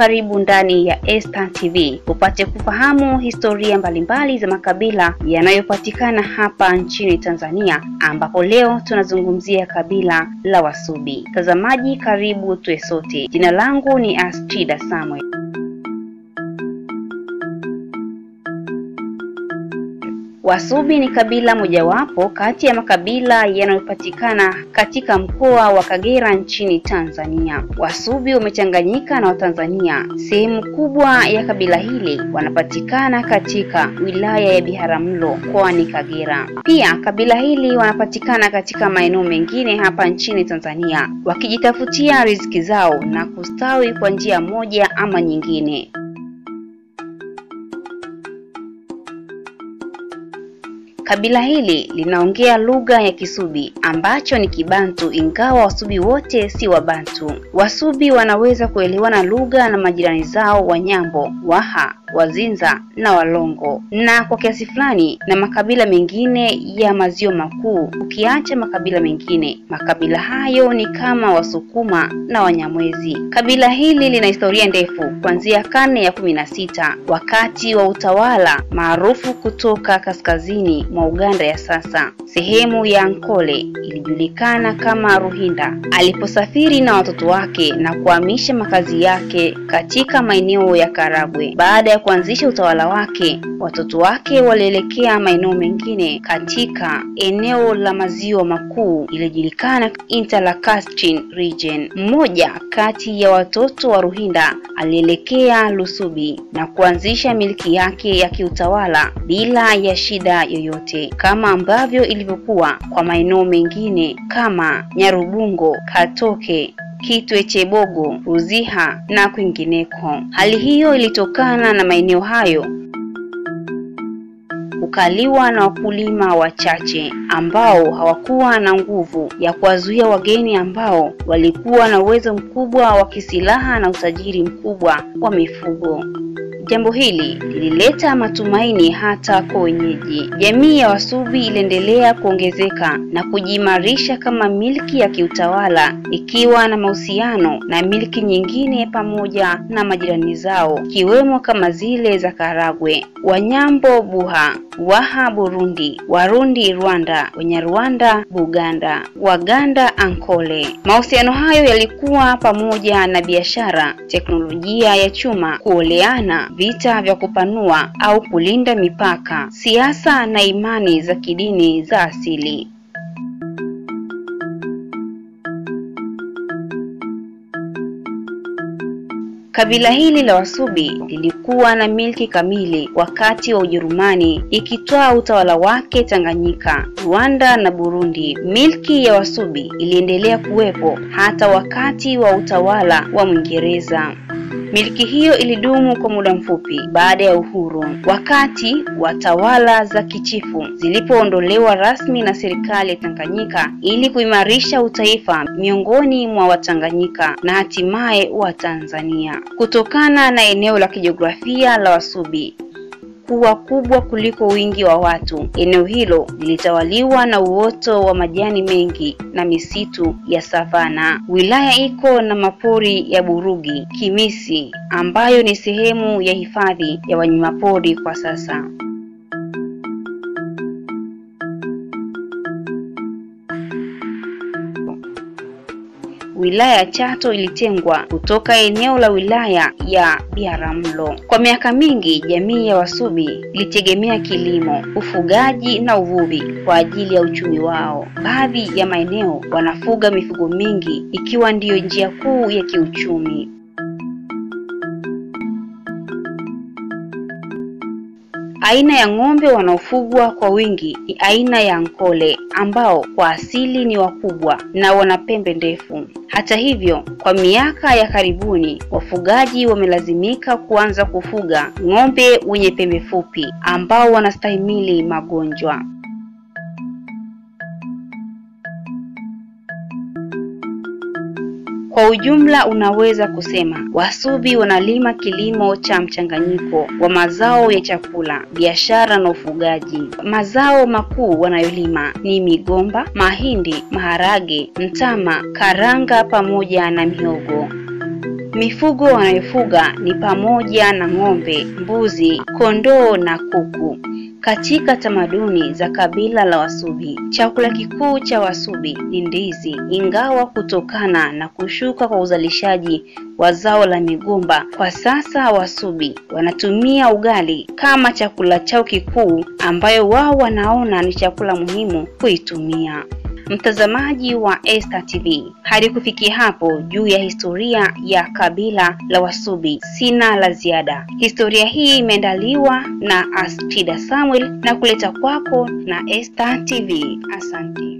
karibu ndani ya Esta TV upate kufahamu historia mbalimbali za makabila yanayopatikana hapa nchini Tanzania, ambapo leo tunazungumzia kabila la Wasubi. Mtazamaji, karibu tuwe sote. Jina langu ni Astrida Samuel. Wasubi ni kabila mojawapo kati ya makabila yanayopatikana katika mkoa wa Kagera nchini Tanzania. Wasubi wamechanganyika na Watanzania. Sehemu kubwa ya kabila hili wanapatikana katika wilaya ya Biharamulo mkoani Kagera. Pia kabila hili wanapatikana katika maeneo mengine hapa nchini Tanzania wakijitafutia riziki zao na kustawi kwa njia moja ama nyingine. Kabila hili linaongea lugha ya Kisubi ambacho ni Kibantu, ingawa Wasubi wote si Wabantu. Wasubi wanaweza kuelewana lugha na majirani zao Wanyambo, Waha, Wazinza na Walongo na kwa kiasi fulani na makabila mengine ya maziwa makuu. Ukiacha makabila mengine, makabila hayo ni kama Wasukuma na Wanyamwezi. Kabila hili lina historia ndefu kuanzia karne ya kumi na sita wakati wa utawala maarufu kutoka kaskazini mwa Uganda ya sasa. Sehemu ya nkole ilijulikana kama Ruhinda aliposafiri na watoto wake na kuhamisha makazi yake katika maeneo ya Karagwe. Baada ya kuanzisha utawala wake, watoto wake walielekea maeneo mengine katika eneo la maziwa makuu iliyojulikana Interlacustrine region. Mmoja kati ya watoto wa Ruhinda alielekea Lusubi na kuanzisha miliki yake ya kiutawala bila ya shida yoyote, kama ambavyo ilivyokuwa kwa maeneo mengine kama Nyarubungo, Katoke, Kitwe Chebogo, Ruziha na kwingineko. Hali hiyo ilitokana na maeneo hayo kukaliwa na wakulima wachache ambao hawakuwa na nguvu ya kuwazuia wageni ambao walikuwa na uwezo mkubwa wa kisilaha na utajiri mkubwa wa mifugo. Jambo hili lilileta matumaini hata kwa wenyeji. Jamii ya Wasubi iliendelea kuongezeka na kujiimarisha kama milki ya kiutawala, ikiwa na mahusiano na milki nyingine pamoja na majirani zao, ikiwemo kama zile za Karagwe, Wanyambo Buha, Waha Burundi, Warundi Rwanda, Wanyarwanda Buganda, Waganda Ankole. Mahusiano hayo yalikuwa pamoja na biashara, teknolojia ya chuma, kuoleana vita vya kupanua au kulinda mipaka, siasa na imani za kidini za asili. Kabila hili la Wasubi lilikuwa na milki kamili wakati wa Ujerumani ikitoa utawala wake Tanganyika, Rwanda na Burundi. Milki ya Wasubi iliendelea kuwepo hata wakati wa utawala wa Mwingereza. Miliki hiyo ilidumu kwa muda mfupi baada ya uhuru, wakati wa tawala za kichifu zilipoondolewa rasmi na serikali ya Tanganyika ili kuimarisha utaifa miongoni mwa Watanganyika na hatimaye wa Tanzania. Kutokana na eneo la kijiografia la Wasubi kuwa kubwa kuliko wingi wa watu, eneo hilo lilitawaliwa na uoto wa majani mengi na misitu ya savana. Wilaya iko na mapori ya Burugi, Kimisi ambayo ni sehemu ya hifadhi ya wanyamapori kwa sasa. Wilaya ya Chato ilitengwa kutoka eneo la wilaya ya Biharamulo. Kwa miaka mingi, jamii ya Wasubi ilitegemea kilimo, ufugaji na uvuvi kwa ajili ya uchumi wao. Baadhi ya maeneo wanafuga mifugo mingi, ikiwa ndiyo njia kuu ya kiuchumi. Aina ya ng'ombe wanaofugwa kwa wingi ni aina ya Nkole ambao kwa asili ni wakubwa na wana pembe ndefu. Hata hivyo, kwa miaka ya karibuni wafugaji wamelazimika kuanza kufuga ng'ombe wenye pembe fupi ambao wanastahimili magonjwa. Kwa ujumla unaweza kusema Wasubi wanalima kilimo cha mchanganyiko wa mazao ya chakula, biashara na ufugaji. Mazao makuu wanayolima ni migomba, mahindi, maharage, mtama, karanga pamoja na mihogo. Mifugo wanayofuga ni pamoja na ng'ombe, mbuzi, kondoo na kuku. Katika tamaduni za kabila la Wasubi, chakula kikuu cha Wasubi ni ndizi, ingawa kutokana na kushuka kwa uzalishaji wa zao la migomba, kwa sasa Wasubi wanatumia ugali kama chakula chao kikuu, ambayo wao wanaona ni chakula muhimu kuitumia. Mtazamaji wa Esta TV, hadi kufikia hapo juu ya historia ya kabila la Wasubi, sina la ziada. Historia hii imeandaliwa na astida Samuel na kuleta kwako na Esta TV. Asante.